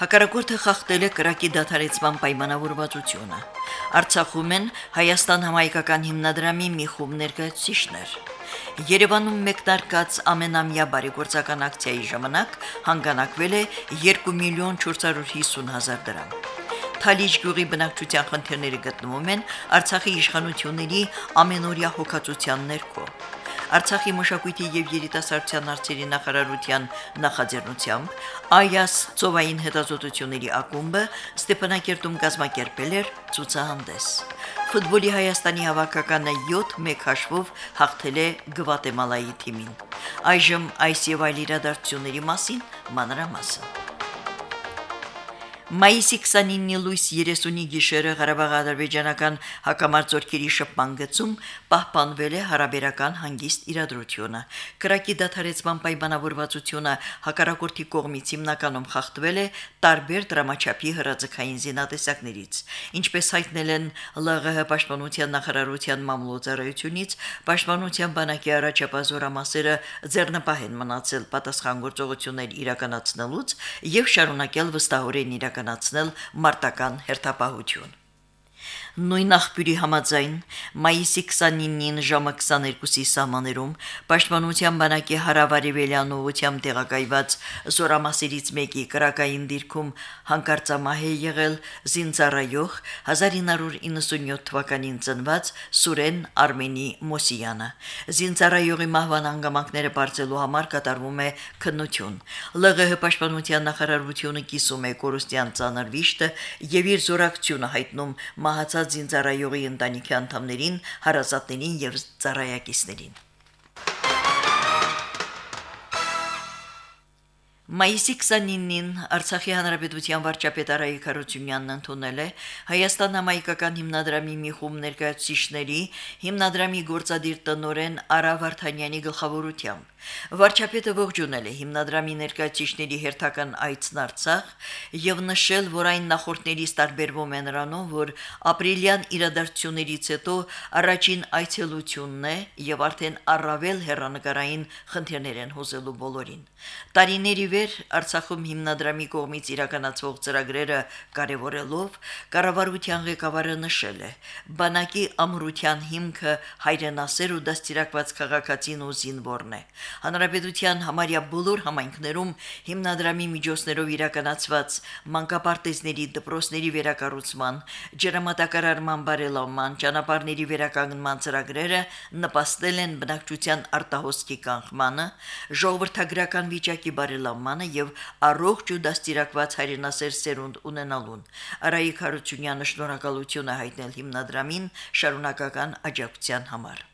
Հակառակորդը խախտել է կրակի դադարեցման պայմանավորվածությունը։ Արցախում են Հայաստան համայնքական հիմնադրամի մի խումբ ներկայացուցիչներ։ Երևանում մեկնարկած ամենամյա բարեգործական ակցիայի ժամանակ հանգանակվել է 2 միլիոն 450 հազար դրամ։ Թալիջ գյուղի բնակչության խնդիրները գտնվում են Արցախի իշխանությունների ամենօրյա հոգացության ներքո։ Արցախի մշակույթի եւ երիտասարդության հարցերի նախարարության նախաձեռնությամբ Այաս ծովային հետազոտությունների ակումբը Ստեփանակերտում կազմակերպել էր ցուցահանդես։ Ֆուտբոլի Հայաստանի հավաքականը 7-1 հաշվով հաղթել է Գվատեմալայի թիմին։ Այժմ այս եւ այլ իրադարձությունների մասին մանրամասն։ Մայիսի 29-ի լույս 30-ի գիշերը Ղարաբաղ-ադրբեջանական հակամարտությունների շփման գծում պահպանվել է հարաբերական հանգիստ իրադրությունը։ Կրակի դադարեցման պայմանավորվածությունը հակառակորդի կողմից հիմնականում խախտվել է տարբեր դրամաչափի հրաձգային զինատեսակներից։ Ինչպես հայտնել են ԼՂՀ պաշտպանության նախարարության մամլոյցարայությունից, պաշտպանության բանակի առաջապազորամասերը ձեռնպահ են մնացել պատասխանատվություններ իրականացնելուց եւ շարունակել վստահորեն իրականացնել իրականացնել մարտական հերթապահություն։ Նույն աղբյուրի համաձայն մայիսի 29-ին ժամը 22-ի սահմաներում Պաշտպանության բանակի հարավարևելյան ուղությամբ տեղակայված զորամասերից մեկի կրակային դիրքում հանկարծամահ է եղել զինծառայող 1997 թվականին ծնված Սուրեն Արմենի Մոսյանը։ Զինծառայողի մահվան հանգամանքները բարձելու համար կատարվում է քննություն։ ԼՂՀ Պաշտպանության նախարարությունը կիսում է կորուստյան ցաներ վիշտը եւ իր զորակցությունը հայտնում մահացած զինծառայողի ընտանիքի անդամներին, հարազատներին եւ ծառայակիցներին։ Մայիսի 29-ին Արցախի հանրապետության վարչապետ Արայիկ Հարությունյանն ընդունել է Հայաստան համայնքական հիմնադրամի մի խումբ ներկայացուցիչների հիմնադրամի գործադիր տնորեն Արա Վարդանյանի գլխավորությամբ։ Վարչապետը ողջունել է հիմնադրամի ներկայացուցիչների հերթական այցն Արցախ եւ նշել, որ այն նախորդներից տարբերվում է նրանով, որ ապրիլյան իրադարձություններից հետո առաջին այցելությունն է եւ արդեն առավել հերանեկարային խնդիրներ են հոզելու բոլորին։ Տարիների վեր Արցախում հիմնադրամի կողմից իրականացվող ծրագրերը կարևորելով կառավարության ղեկավարը նշել է. բանակի ամրության հիմքը հայրենասեր ու դաստիարակված քաղաքացին ու զինվորն է։ Հանրապետության համարյա բոլոր համայնքներում հիմնադրամի միջոցներով իրականացված մանկապարտեզների դպրոցների վերակառուցման, ջրամատակարարման բարելավման, ճանապարհների վերականգնման ծրագրերը նպաստել են բնակչության արտահոսքի կանխմանը, ժողովրդագրական վիճակի բարելավման սահմանը եւ առողջ ու դաստիարակված հայրենասեր սերունդ ունենալուն։ Արայիկ Հարությունյանը շնորհակալություն է հայտնել հիմնադրամին շարունակական աջակցության համար։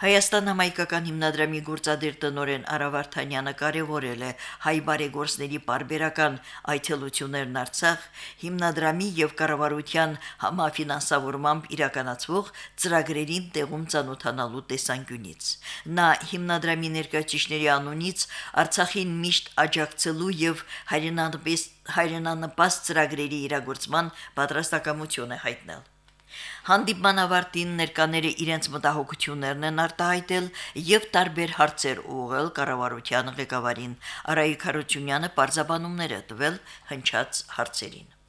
Հայաստան համայնքական հիմնադրամի գործադիր տնօրեն Արավարթանյանը կարևորել է հայ բարեգործների բարբերական այցելություններն Արցախ հիմնադրամի եւ կառավարության համաֆինանսավորմամբ իրականացվող ծրագրերին տեղում ցանոթանալու տեսանկյունից։ Նա հիմնադրամի ներկայացիչների անունից Արցախին միշտ աջակցելու եւ հայրենանպես հայրենանպաստ ծրագրերի իրագործման պատրաստակամություն է հայտնել։ Հանդիպման ավարտին ներկաները իրենց մտահոգություններն են արտահայտել եւ տարբեր հարցեր ուղղել կառավարության ղեկավարին Արայիկ Խարությունյանը պարզաբանումներ է տվել հնչած հարցերին։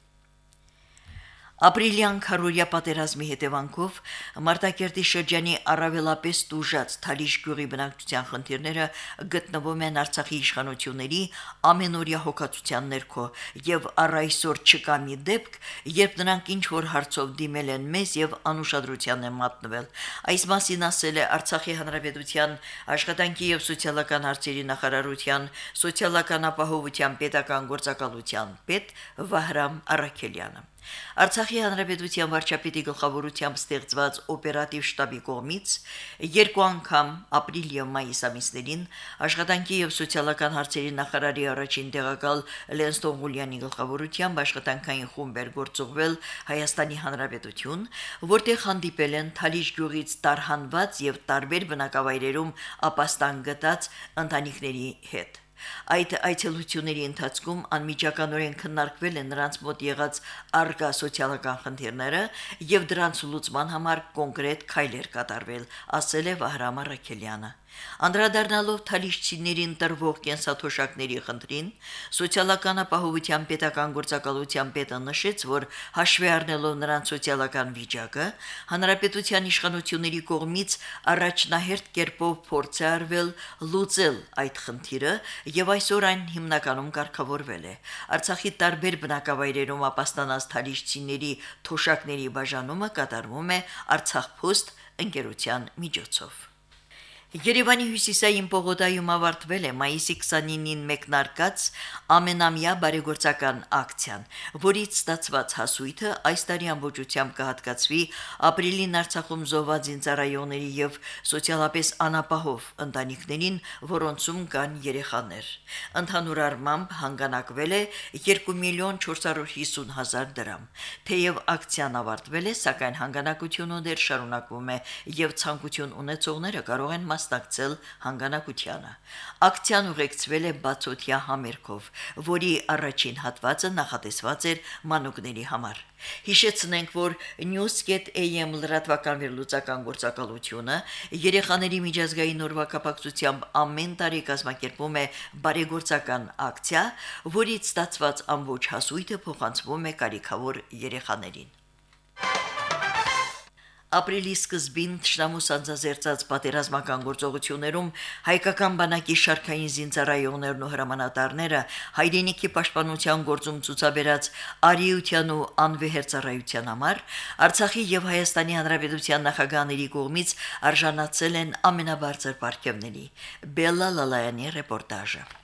Ապրիլյան քարորիա պատերազմի հետևանքով Մարտակերտի շրջանի առավելապես դուժած Թալիշ գյուղի բնակչության խնդիրները գտնվում են Արցախի իշխանությունների ամենօրյա հոգացության ներքո եւ առ այսօր չկա մի դեպք, երբ նրանք ինչ որ հարցով դիմել են մեզ եւ անուշադրության են մատնվել։ Այս մասին ասել է Արցախի հանրապետության աշխատանքի եւ սոցիալական հարցերի նախարարության սոցիալական ապահովության պետական գործակալության պետ Վահրամ Արաքելյանը։ Արցախի հանրապետության վարչապետի գլխավորությամբ ստեղծված օպերատիվ շտաբի կողմից երկու անգամ ապրիլ եւ մայիս ամիսներին աշխատանքի եւ սոցիալական հարցերի նախարարի առաջին տեղակալ Լենստոն Գուլյանի գլխավորությամբ աշխատանքային խումբեր գործուղվել Հայաստանի հանրապետություն, որտեղ հանդիպել են Թալիշ գյուղից տարհանված եւ տարբեր բնակավայրերում ապաստան գտած ընտանիքների հետ։ Այդ այցելությունների ընթացքում անմիջականորեն քննարկվել են նրանց մոտ եղած արգա սոցիալական խնդիրները եւ դրանց լուծման համար կոնկրետ քայլեր կատարվել, ասել է Վահրամ Ռաքելյանը։ Անդրադառնալով թալիշցիներին տրվող կենսաթոշակների խնդրին, սոցիալական ապահովության պետական գործակալության պետը նշեց, որ հաշվի առնելով նրանց սոցիալական վիճակը, հանրապետության իշխանությունների կողմից առաջնահերթ կերպով փորձ է արվել լուծել այդ խնդիրը եւ այսօր այն հիմնականում կարգավորվել է։ Արցախի տարբեր բնակավայրերում ապաստանած թալիշցիների թոշակների բաժանումը կատարվում է Արցախ Post ընկերության միջոցով։ Երևանի հյուսիսային պողոտայում ավարտվել է մայիսի 29-ին մեկնարկած ամենամյա բարեգործական ակցիան, որից ստացված հասույթը այս տարի ամբողջությամբ կհատկացվի ապրիլին Արցախում զոհված ինձարայողների եւ սոցիալապես անապահով ընտանիքներին, որոնցում կան երեխաներ։ Ընդհանուր առմամբ հանգանակվել է 2 միլիոն 450 հազար դրամ։ Թեև ակցիան ավարտվել է, սակայն հանգանակությունը դեռ շարունակվում է եւ ցանկություն ունեցողները կարող են մասնակցել հանգանակությանը։ Ակցիան ուղեկցվել է բացօթյա համերգով, որի առաջին հատվածը նախատեսված էր մանուկների համար։ Հիշեցնենք, որ news.am լրատվական վերլուծական գործակալությունը երեխաների միջազգային օրվա կապակցությամբ ամեն տարի կազմակերպում է բարեգործական ակցիա, որից ստացված ամբողջ հասույթը փոխանցվում է կարիքավոր երեխաներին։ Ապրիլի սկզբին Տշնամու սանձազերծած պատերազմական գործողություններում հայկական բանակի շարքային զինծառայողներն ու հրամանատարները հայրենիքի պաշտպանության գործում ցուցաբերած արիության ու անվեհեր ծառայության համար Արցախի եւ Հայաստանի Հանրապետության նախագահների կողմից արժանացել են ամենաբարձր պարգևների։ Բելլա Լալայանի ռեպորտաժը։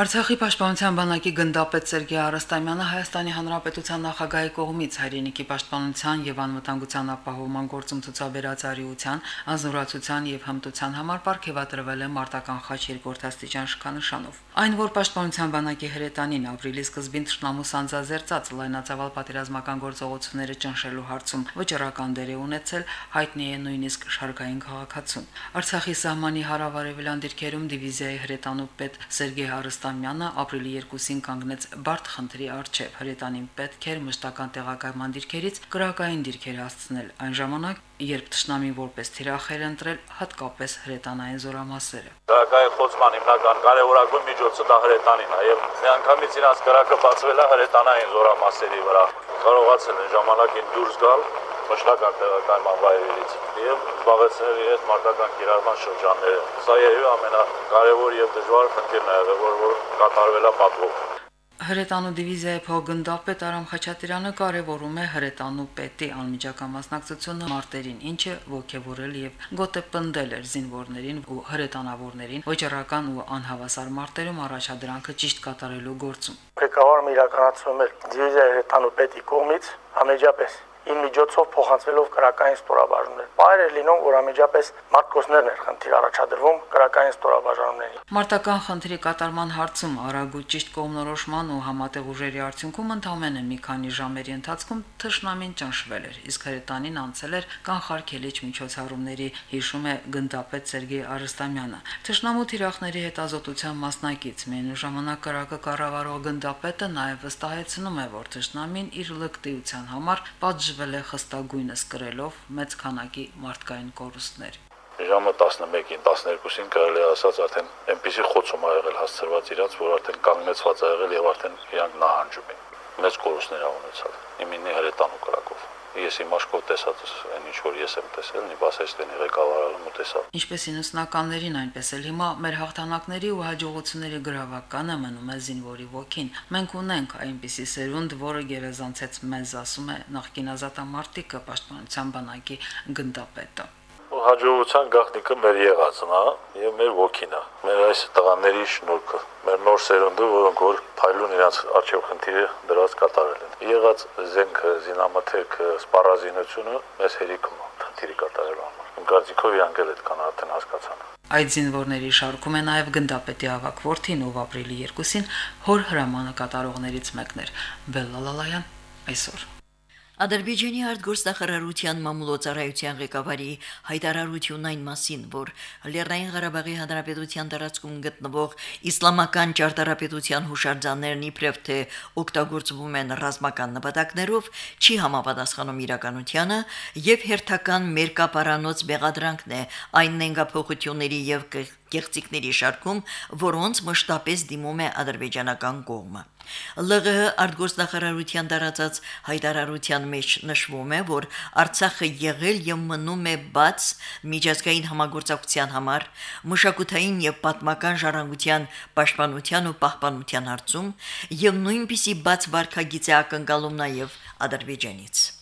Արցախի պաշտպանության բանակի գնդապետ Սերգեյ Արստամյանը Հայաստանի Հանրապետության նախագահի կողմից հայրենիքի պաշտպանության եւ անվտանգության ապահովման գործում ցուցաբերած արիության, ազնվորացության եւ հմտության համար ապարգևատրվել է մարտական խաչ երկրորդաստիճան շքանշանով։ Այն, որ պաշտպանության բանակի հրետանին ապրիլի սկզբին ճշնամու սանձազերծած լայնածավալ պատերազմական գործողությունները ճնշելու հարցում վճռական դեր է ունեցել, հայտնի է նույնիսկ շարքային քաղաքացուն։ Արցախի սահմանի հարավարևելյան դիրքերում դիվիզիայի հրետանու պետ Սերգեյ Արստամյանը Արստամյանը ապրիլի 2-ին կանգնեց բարդ խնդրի առջև։ Հրետանին պետք էր մշտական տեղակայման դիրքերից կրակային դիրքեր հասցնել այն ժամանակ, երբ ճշնամին որպես թիրախ էր ընտրել հատկապես հրետանային զորամասերը։ Կրակայի խոցման հիմնական կարևորագույն միջոցը դա հրետանին է եւ միանգամից իրաց կրակը բացվել է հրետանային զորամասերի վրա։ Կարողացել են ժամանակին դուրս գալ մշտական տեղակայման վայրերից եւ զբաղեցնել իրենց մարտական կիրառման շրջանները։ Սա եւի ամենակարևոր եւ դժվար խնդիրն է եղել, որ որ կատարվել է պատվով։ Հրետանու դիվիզիայի փոխգնդապետ Արամ Խաչատրյանը կարևորում է հրետանու պետի անմիջական մասնակցությունը մարտերին, ինչը ողջևորել եւ գոտեպնդել էր զինվորներին ու հրետանավորներին ոչռական ու անհավասար մարտերում առաջադրանքը ճիշտ կատարելու գործում։ Ղեկավարը իրականացնում է դիվիզիայի հրետանու պետի կողմից ամեջապես իր միջոցով փոխանցվելով կրակային ստորաբաժանումներ։ Բայր է լինում, որ ամեջապես մարտկոսներն էր խնդիր առաջադրվում կրակային ստորաբաժանումների։ Մարտական խնդրի կատարման հարցում արագ ու ճիշտ կողմնորոշման ու համատեղ ուժերի արդյունքում ընդամենը մի քանի ժամերի ընթացքում թշնամին ճնշվել էր, իսկ հրետանին անցել էր կանխարգելիչ միջոցառումների, հիշում է գնդապետ Սերգեյ Արստամյանը։ Թշնամու թիրախների հետազոտության մասնակից մենու ժամանակ կրակը կառավարող գնդապետը նաև վստահեցնում է, որ թշնամին իր լկտիության համար պատժ շրջվել է խստագույնս կրելով մեծ քանակի մարդկային կորուստներ։ Ժամը 11-ին 12-ին կարելի ասած արդեն այնպեսի խոցում ա եղել հասցրված իրաց, որ արդեն կանգնեցված ա եղել եւ արդեն իրանք նահանջում են։ Մեծ կորուստներ ա ունեցել։ Իմինի հրետանու կրակով ես իմ աշխով տեսածս այն ինչ որ ես եմ տեսել, նիվասեստենի ղեկավարալում ու տեսա։ Ինչպես 90-ականներին, այնպես էլ հիմա մեր հաղթանակների ու հաջողությունների գրավականը մնում է զինվորի ոգին։ Մենք ունենք այնպիսի սերունդ, որը գերազանցեց մեզ, ասում է նախկին ազատամարտիկը պաշտպանության բանակի գնդապետը հաջողության գաղտնիքը մեր եղածն է եւ մեր ոգին է։ Մեր այս տղաների շնորհքը, մեր նոր սերունդը, որոնք որ փայլուն իրաց արժեվ խնդիրը դրած կատարել են։ Եղած զենքը, զինամթերքը, սպառազինությունը մեզ հերիքում է խնդիրի կատարելու համար։ Իմ կարծիքով իրանք էլ այդ կան արդեն հասկացան։ Այդ զինվորների շարքում է նաև գնդապետի ավակ որդին, ով ապրիլի 2-ին հոր հրամանը կատարողներից մեկն էր։ Բելլալալայան այսօր Ադրբեջանի արտգործնախարարության մամուլոցարայության ղեկավարի հայտարարությունն այն մասին, որ Լեռնային Ղարաբաղի Հանրապետության տարածքում գտնվող իսլամական ճարտարապետության հուշարձաններն իբրև թե օգտագործվում են ռազմական նպատակներով, չի համապատասխանում իրականությանը եւ հերթական մերկապարանոց բեղադրանքն է. Այն նենգափոխությունների եւ գեղցիկների շարքում, որոնց մշտապես դիմում է ադրբեջանական կողմը։ ԼՂՀ արտգործնախարարության տարածած հայտարարության մեջ նշվում է, որ Արցախը եղել եւ մնում է բաց միջազգային համագործակցության համար, մշակութային եւ պատմական ժառանգության պաշտպանության ու պահպանության հարցում եւ նույնպիսի բաց վարկագիծ է ակնկալում նաեւ Ադրբեջանից։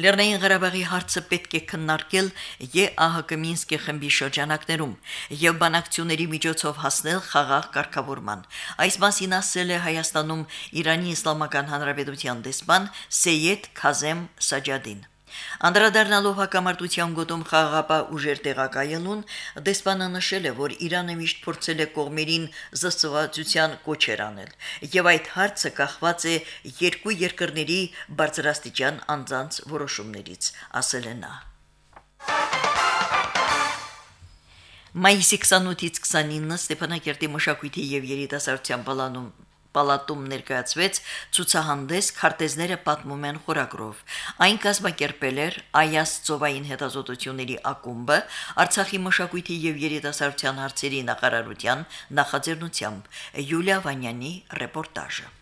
Լեռնային Ղարաբաղի հարցը պետք է քննարկել ԵԱՀԿ Մինսկի խմբի շրջանակներում եւ բանակցությունների միջոցով հասնել խաղաղ կարգավորման։ Այս մասին ասել է Հայաստանում Իրանի Իսլամական Հանրապետության դեսպան Սեյեդ Քազեմ Սաջադին։ Անդրադառնալով հակամարտության գոտում խաղաղապահ ուժեր տեղակայելուն, դեսպանը նշել է, որ Իրանը միշտ փորձել է կողմերին զսծվածության կոչեր անել, եւ այդ հարցը կախված է երկու երկրների բարձրաստիճան անձանց որոշումներից, ասել է նա. Մայիսի 28-ից 29-ը Ստեփանակերտի մշակույթի եւ երիտասարդության պալանում պալատում ներկայացվեց ցուցահանդես քարտեզները պատմում են խորագրով։ Այն կազմակերպել էր Այաս ծովային հետազոտությունների ակումբը Արցախի մշակույթի եւ երիտասարդության հարցերի նախարարության նախաձեռնությամբ Յուլիա Վանյանի ռեպորտաժը։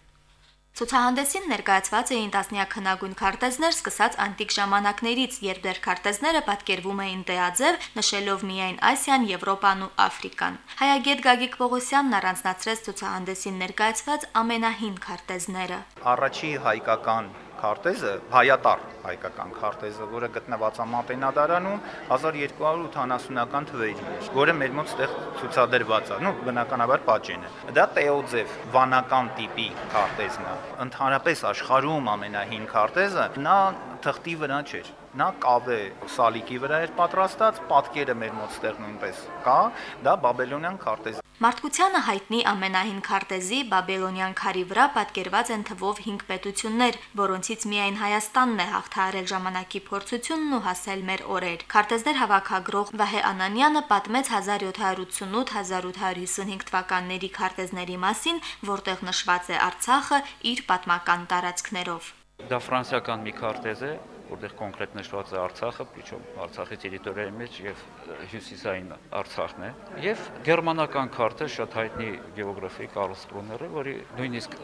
Ցուցահանդեսին ներկայացված էին տասնյակ հնագույն քարտեզներ, սկսած անտիկ ժամանակներից, երբ դեռ քարտեզները պատկերվում էին տեաձև, նշելով միայն Ասիան, Եվրոպան ու Աֆրիկան։ Հայագետ Գագիկ Պողոսյանն առանձնացրեց ցուցահանդեսին ներկայացված ամենահին քարտեզները։ Առաջի հայկական քարտեզը հայատար հայկական քարտեզը, որը գտնված է Մատենադարանում 1280-ական թվերին էր, որը մեր մոտ ստեղ ցուցադրված է, նո բնականաբար պատճեն է։ Դա տեոձև վանական տիպի քարտեզն է։ Ընդհանրապես աշխարհում ամենահին քարտեզը նա թղթի վրա չէր նա կավե սալիկի վրա էր պատրաստած, պատկերը մեր մոտ ստեղ նույնպես կա, դա բաբելոնյան քարտեզ Մարդկությանը հայտնի ամենահին քարտեզի Բաբելոնյան քարի վրա պատկերված են թվով 5 պետություններ, որոնցից միայն Հայաստանն է հաղթահարել ժամանակի փորձությունն ու հասել մեր օրեր։ Քարտեզներ հավաքագրող Վահե Անանյանը պատմեց 1788-1855 թվականների քարտեզների մասին, որտեղ նշված է Արցախը իր պատմական տարածքներով։ Դա ֆրանսիական մի քարտեզ է, որտեղ կոնկրետ նշված է Արցախը, причем Արցախի տերիտորիայի մեջ եւ հյուսիսային Արցախն է, եւ գերմանական քարտը շատ հայտնի գեոգրաֆի Կարլ Սպրուները, որի նույնիսկ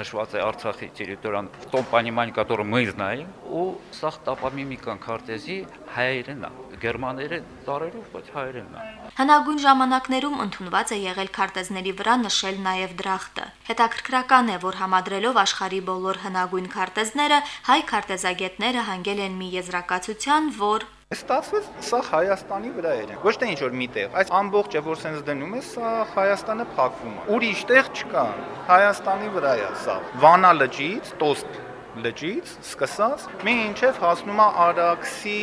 նշված է Արցախի տերիտորիան в том понимании, которое мы знаем, ու սա տապամիմիկան քարտեզի հայերենն է, գերմաները տարերով, բայց հայերենն է։ Հնագույն ժամանակներում ընդունված է եղել քարտեզների վրա նշել նաև դրախտը։ Հետաքրքրական է, որ համադրելով աշխարի բոլոր հնագույն քարտեզները, հայ քարտեզագետները հանգել են մի եզրակացության, որ Ստացվեց սա Հայաստանի վրա էր։ Ոչ թե ինչ որ միտեղ, այս ամբողջը որ սենց դնում է, սա Հայաստանը փակվում է։ Ուրիշ տեղ չկա։ Հայաստանի վրա է սա։ Վանա լճից, Տոստ լճից սկսած մինչև հասնում է Արաքսի,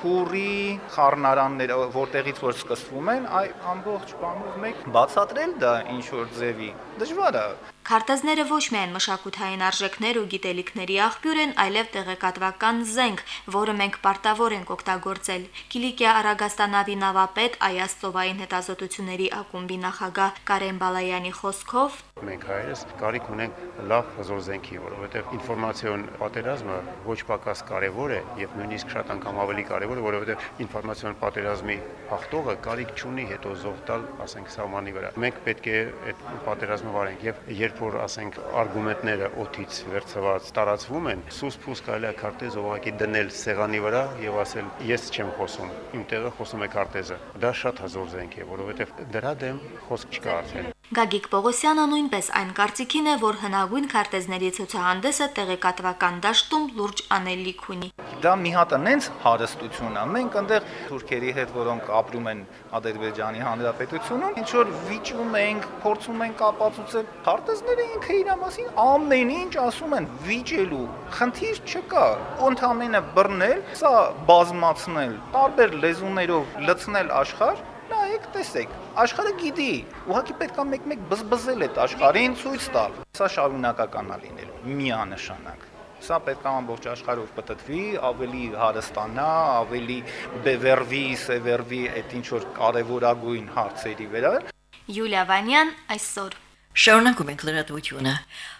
Քուրի խառնարանները, որտեղից որ սկսվում են, այ ամբողջ բանով մեկ բացատրել դա ինչ որ ձևի դժվար է Քարտեզները ոչ միայն մշակութային արժեքներ ու գիտելիքների աղբյուր են, այլև տեղեկատվական զենք, որը մենք պարտավոր ենք օգտագործել։ Կիլիկիա Արագաստանավի նավապետ Այաստովային հետազոտությունների ակումբի նախագահ Կարեն Բալայանի խոսքով մենք հայերս կարիք ունենք լավ հզոր զենքի, որովհետև ինֆորմացիոն պատերազմը ոչ պակաս կարևոր է եւ նույնիսկ շատ անգամ ավելի կարևոր է, որովհետև ինֆորմացիոն պատերազմի հաղթողը կարիք չունի հետո զոհ տալ, ասենք, սահմանի վրա։ Մենք պետք է այդ պատերազմը վարենք եւ երբ երբ որ ասենք արգումենտները օթից վերցված տարածվում են, սուս-փուս կարելի է քարտեզ ուղղակի դնել սեղանի վրա եւ ասել ես չեմ խոսում, իմ տեղը խոսում է քարտեզը։ Դա շատ հզոր զենք է, որովհետեւ դրա դեմ խոսք չկա արդեն։ Գագիկ Պողոսյանը նույնպես այն կարծիքին է, որ հնագույն քարտեզների ցուցահանդեսը տեղեկատվական դաշտում լուրջ անելիք ունի։ Դա մի հատ նենց հարստություն է։ Մենք այնտեղ թուրքերի հետ, որոնք ապրում են Ադրբեջանի Հանրապետությունում, ինչ որ վիճում ենք, փորձում ենք ապացուցել քարտեզները ինքը իր մասին ամեն ինչ ասում են վիճելու։ Խնդիր չկա։ Ընդամենը բռնել, սա բազմացնել, տարբեր լեզուներով լցնել աշխարհ նայեք, տեսեք, աշխարհը գիտի, ուղղակի պետքա մեկ-մեկ բզբզել այդ աշխարհին ցույց տալ։ Սա շարունակական է լինելու, միանշանակ։ Սա պետք է ամբողջ աշխարհով պատտվի, ավելի հարստանա, ավելի բևերվի, սևերվի այդ ինչ որ կարևորագույն հարցերի վրա։ Յուլիա Վանյան այսօր Շարունակում ենք լրատվությունը։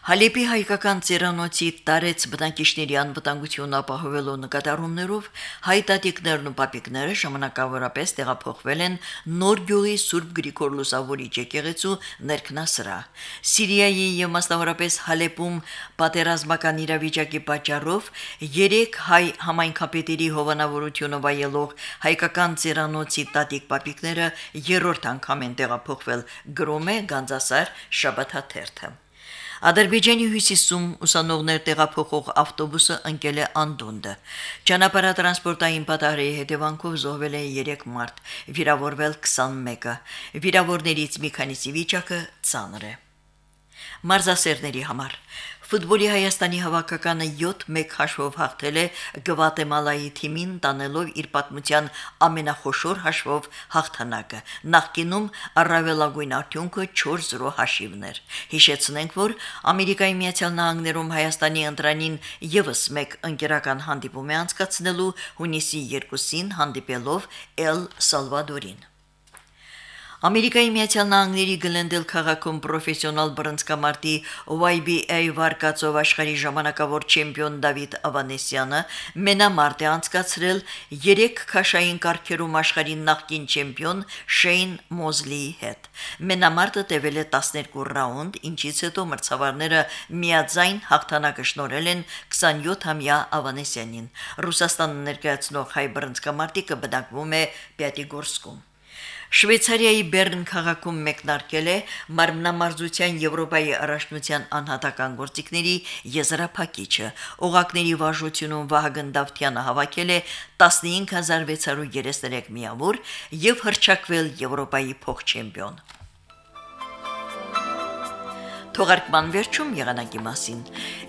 Հալեպի հայկական ծերանոցի տարեց բնակիչների անվտանգությունն ապահովելու նկատառումներով հայտատիկներն ու պապիկները ժամանակավորապես տեղափոխվել են Նոր գյուղի Սուրբ Գրիգոր Լուսավորիչ եկեղեցու ներքնասրահ։ Սիրիայի եւ մասնավորապես Հալեպում պատերազմական իրավիճակի պատճառով 3 հայ համայնքապետերի հովանավորությունը վայելող հայկական ծերանոցի տատիկ պապիկները երրորդ անգամ են տեղափոխվել գրում է Գանձասար շաբաթաթերթը։ Ադրբեջանի հյուսիսում ուսանողներ տեղափոխող ավտոբուսը ընկել է Անդոնդը։ Ճանապարհատրանսպորտային պատահարի հետևանքով զոհվել է 3 մարդ, վիրավորվել 21-ը։ Վիրավորներից մի քանիսի վիճակը ծանր է։ Մարզասերների համար Ֆուտբոլի Հայաստանի հավաքականը 7-1 հաշվով հաղթել է Գվատեմալայի թիմին, տանելով իր պատմության ամենախոշոր հաշվով հաղթանակը։ Նախկինում առավելագույն արդյունքը 4-0 հաշիվներ։ Հիշեցնենք, որ Ամերիկայի Միացյալ Նահանգներում Հայաստանի ընտրանին եւս մեկ ընկերական հանդիպում է անցկացնելու հունիսի 2-ին հանդիպելով Էլ Սալվադորին։ Ամերիկայի Միացյալ Նահանգների Գլենդել քաղաքում պրոֆեսիոնալ բռնցքամարտի YBA վարկածով աշխարհի ժամանակավոր չեմպիոն Դավիթ Ավանեսյանը մենամարտ է անցկացրել 3 քաշային կարգերում աշխարհի նախկին չեմպիոն Շեյն Մոզլիի հետ։ Մենամարտը տևել է 12 ռաունդ, ինչից հետո մրցավարները միաձայն հաղթանակը շնորհել են 27-ամյա Ավանեսյանին։ Ռուսաստանը ներկայացնող հայ բռնցքամարտիկը բնակվում է Պյատիգորսկում։ Շվեյցարիայի Բեռն քաղաքում մեկնարկել է մարմնամարզության Եվրոպայի առաջնության անհատական գործիքների եզրափակիչը։ Օղակների վարժությունում Վահագն Դավթյանը հավաքել է 15633 միավոր եւ հրճակվել Եվրոպայի փոխ-չեմպիոն։ Թողարկման վերջում եղանակի մասին։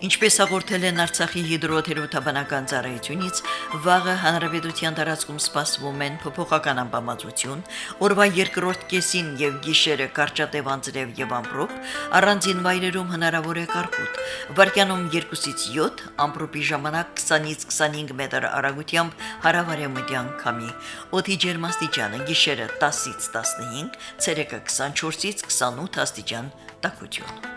Ինչպես հաղորդել են Արցախի հիդրոթերապևտաբանական ծառայությունից, վաղը հանրապետության տարածքում սպասվում են փոփոխական ամպամածություն, օրվա երկրորդ կեսին եւ գիշերը կարճատև անձրև եւ ամպրոպ, առանձին վայրերում հնարավոր է կարկուտ։ Վարկյանում 2-ից 7, ամպրոպի ժամանակ 20-ից 25 մետր արագությամբ հարավարեմտյան քամի։ Օդի ջերմաստիճանը գիշերը 10-ից 15, ցերեկը 24-ից 28 աստիճան տաքություն։